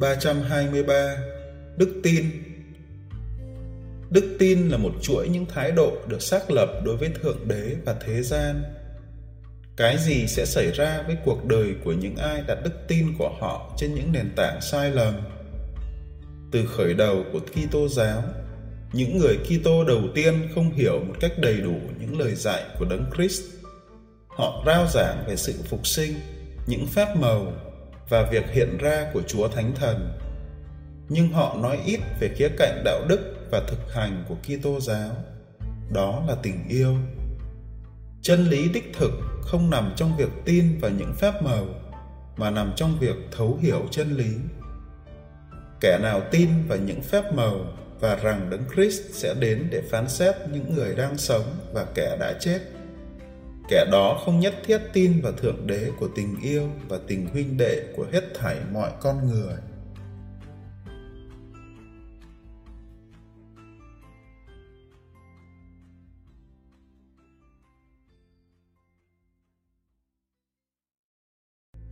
323 Đức tin Đức tin là một chuỗi những thái độ được xác lập đối với Thượng Đế và thế gian. Cái gì sẽ xảy ra với cuộc đời của những ai đặt đức tin của họ trên những nền tảng sai lầm? Từ khởi đầu của Kitô giáo, những người Kitô đầu tiên không hiểu một cách đầy đủ những lời dạy của Đấng Christ. Họ rao giảng về sự phục sinh, những phép màu và việc hiện ra của Chúa Thánh Thần. Nhưng họ nói ít về khía cạnh đạo đức và thực hành của Kitô giáo. Đó là tình yêu. Chân lý đích thực không nằm trong việc tin vào những phép màu, mà nằm trong việc thấu hiểu chân lý. Kẻ nào tin vào những phép màu và rằng Đấng Christ sẽ đến để phán xét những người đang sống và kẻ đã chết. Kẻ đó không nhất thiết tin vào Thượng Đế của tình yêu và tình huynh đệ của hết thảy mọi con người.